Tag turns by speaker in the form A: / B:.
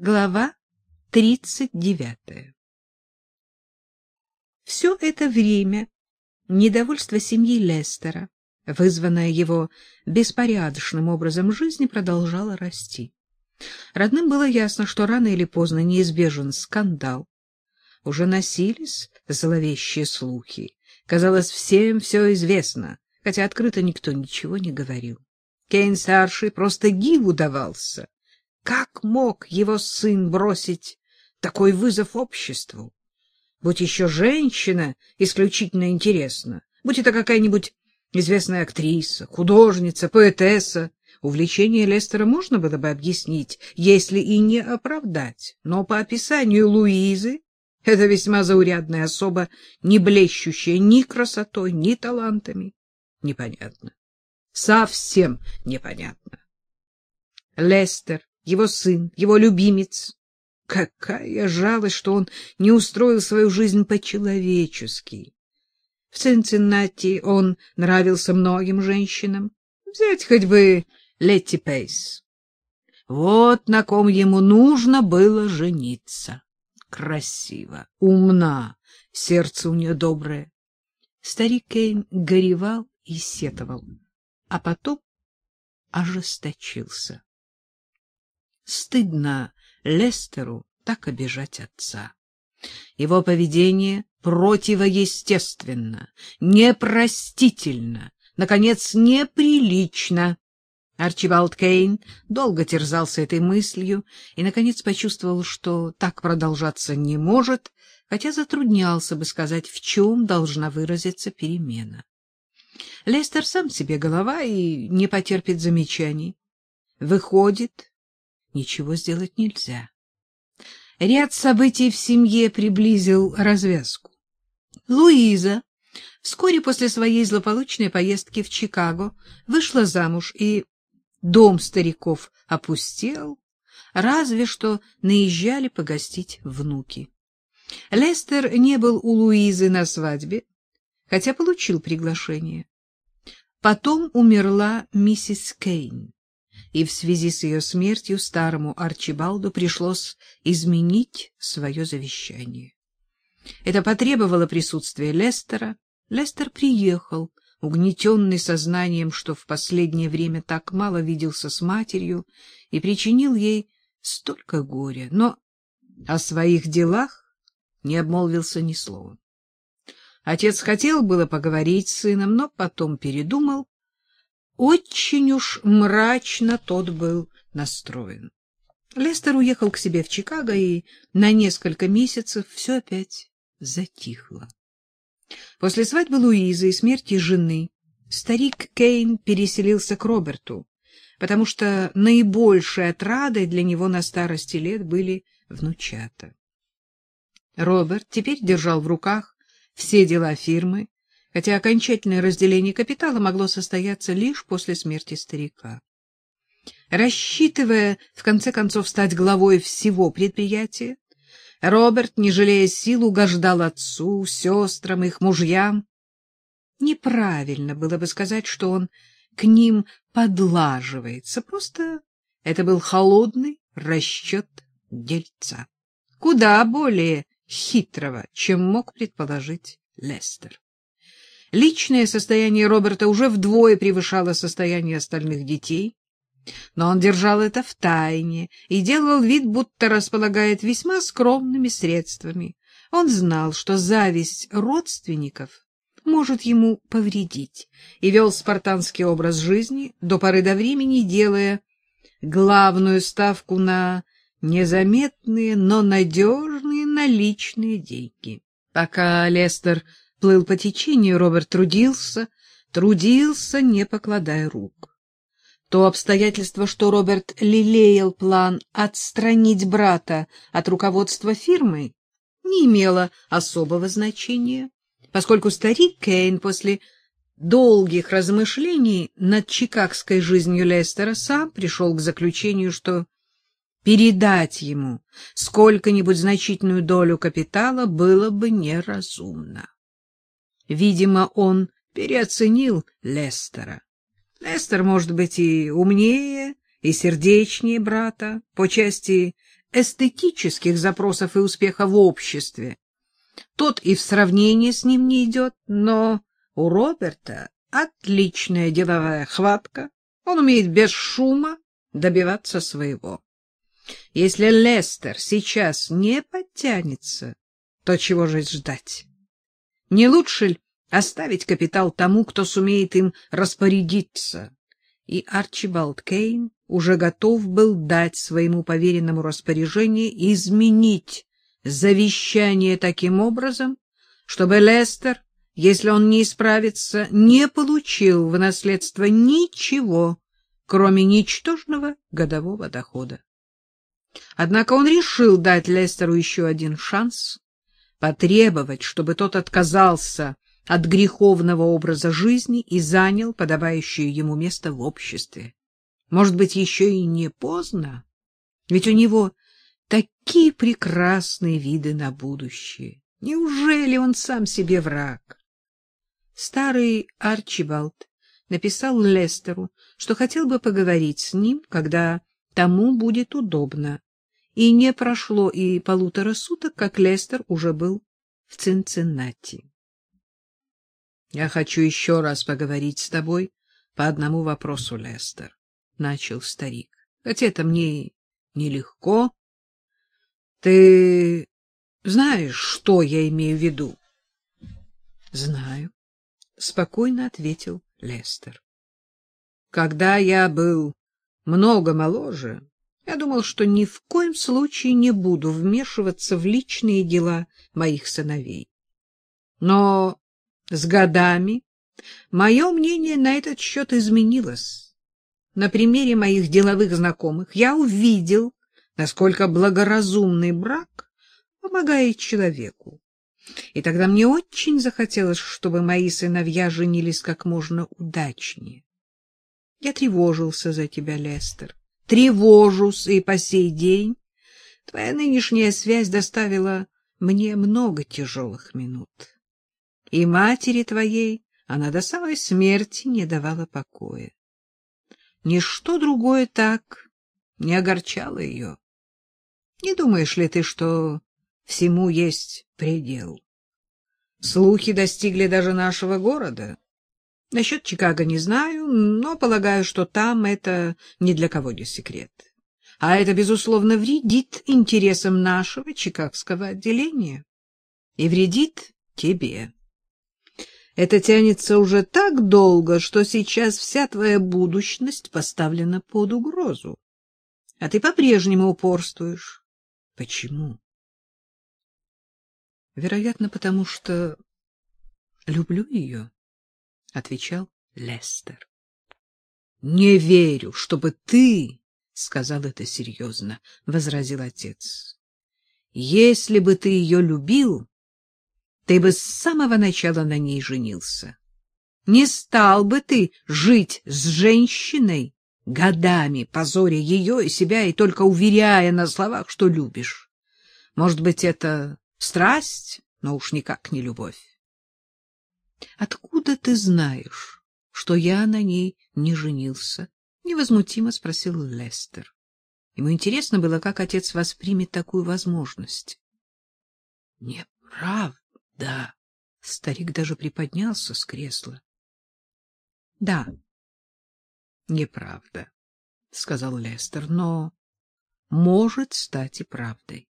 A: Глава 39. Все это время недовольство семьи Лестера, вызванное его беспорядочным образом жизни, продолжало расти. Родным было ясно, что рано или поздно неизбежен скандал. Уже носились зловещие слухи. Казалось, всем все известно, хотя открыто никто ничего не говорил. Кейн-старший просто диву давался. Как мог его сын бросить такой вызов обществу? Будь еще женщина исключительно интересна, будь это какая-нибудь известная актриса, художница, поэтесса, увлечение Лестера можно было бы объяснить, если и не оправдать, но по описанию Луизы это весьма заурядная особа, не блещущая ни красотой, ни талантами. Непонятно. Совсем непонятно. Лестер его сын, его любимец. Какая жалость, что он не устроил свою жизнь по-человечески. В Цинциннати он нравился многим женщинам. Взять хоть бы Летти Пейс. Вот на ком ему нужно было жениться. Красиво, умна, сердце у нее доброе. Старик Кейн горевал и сетовал, а потом ожесточился. Стыдно Лестеру так обижать отца. Его поведение противоестественно, непростительно, наконец, неприлично. Арчибалд Кейн долго терзался этой мыслью и, наконец, почувствовал, что так продолжаться не может, хотя затруднялся бы сказать, в чем должна выразиться перемена. Лестер сам себе голова и не потерпит замечаний. Выходит, ничего сделать нельзя. Ряд событий в семье приблизил развязку. Луиза вскоре после своей злополучной поездки в Чикаго вышла замуж, и дом стариков опустел, разве что наезжали погостить внуки. Лестер не был у Луизы на свадьбе, хотя получил приглашение. Потом умерла миссис Кейн и в связи с ее смертью старому Арчибалду пришлось изменить свое завещание. Это потребовало присутствия Лестера. Лестер приехал, угнетенный сознанием, что в последнее время так мало виделся с матерью и причинил ей столько горя, но о своих делах не обмолвился ни словом. Отец хотел было поговорить с сыном, но потом передумал очень уж мрачно тот был настроен. Лестер уехал к себе в Чикаго, и на несколько месяцев все опять затихло. После свадьбы Луизы и смерти жены старик Кейн переселился к Роберту, потому что наибольшей отрадой для него на старости лет были внучата. Роберт теперь держал в руках все дела фирмы, хотя окончательное разделение капитала могло состояться лишь после смерти старика. Рассчитывая, в конце концов, стать главой всего предприятия, Роберт, не жалея сил, угождал отцу, сестрам, их мужьям. Неправильно было бы сказать, что он к ним подлаживается, просто это был холодный расчет дельца, куда более хитрого, чем мог предположить Лестер. Личное состояние Роберта уже вдвое превышало состояние остальных детей, но он держал это в тайне и делал вид, будто располагает весьма скромными средствами. Он знал, что зависть родственников может ему повредить, и вел спартанский образ жизни до поры до времени, делая главную ставку на незаметные, но надежные наличные деньги. Пока Лестер плыл по течению, Роберт трудился, трудился, не покладая рук. То обстоятельство, что Роберт лелеял план отстранить брата от руководства фирмы, не имело особого значения, поскольку старик Кейн после долгих размышлений над чикагской жизнью Лестера сам пришел к заключению, что передать ему сколько-нибудь значительную долю капитала было бы неразумно. Видимо, он переоценил Лестера. Лестер, может быть, и умнее, и сердечнее брата по части эстетических запросов и успеха в обществе. Тот и в сравнении с ним не идет, но у Роберта отличная деловая хватка, он умеет без шума добиваться своего. Если Лестер сейчас не подтянется, то чего же ждать? Не лучше ли оставить капитал тому, кто сумеет им распорядиться? И Арчибалд Кейн уже готов был дать своему поверенному распоряжение изменить завещание таким образом, чтобы Лестер, если он не исправится, не получил в наследство ничего, кроме ничтожного годового дохода. Однако он решил дать Лестеру еще один шанс, потребовать, чтобы тот отказался от греховного образа жизни и занял подобающее ему место в обществе. Может быть, еще и не поздно, ведь у него такие прекрасные виды на будущее. Неужели он сам себе враг? Старый Арчибалд написал Лестеру, что хотел бы поговорить с ним, когда тому будет удобно. И не прошло и полутора суток, как Лестер уже был в Цинциннати. — Я хочу еще раз поговорить с тобой по одному вопросу, Лестер, — начал старик. — Хотя это мне нелегко. Ты знаешь, что я имею в виду? — Знаю, — спокойно ответил Лестер. — Когда я был много моложе, я думал, что ни в коем случае не буду вмешиваться в личные дела моих сыновей. Но с годами мое мнение на этот счет изменилось. На примере моих деловых знакомых я увидел, насколько благоразумный брак помогает человеку. И тогда мне очень захотелось, чтобы мои сыновья женились как можно удачнее. Я тревожился за тебя, Лестер. Тревожусь и по сей день. Твоя нынешняя связь доставила мне много тяжелых минут. И матери твоей она до самой смерти не давала покоя. Ничто другое так не огорчало ее. Не думаешь ли ты, что всему есть предел? Слухи достигли даже нашего города. Насчет Чикаго не знаю, но полагаю, что там это ни для кого не секрет. А это, безусловно, вредит интересам нашего чикагского отделения. И вредит тебе. Это тянется уже так долго, что сейчас вся твоя будущность поставлена под угрозу. А ты по-прежнему упорствуешь. Почему? Вероятно, потому что люблю ее, — отвечал Лестер. — Не верю, чтобы ты сказал это серьезно, — возразил отец. — Если бы ты ее любил, ты бы с самого начала на ней женился. Не стал бы ты жить с женщиной, годами позоря ее и себя и только уверяя на словах, что любишь. Может быть, это страсть, но уж никак не любовь. — Откуда ты знаешь, что я на ней не женился? — невозмутимо спросил Лестер. Ему интересно было, как отец воспримет такую возможность. — Неправда. Да, старик даже приподнялся с кресла. — Да, неправда, — сказал Лестер, — но может стать и правдой.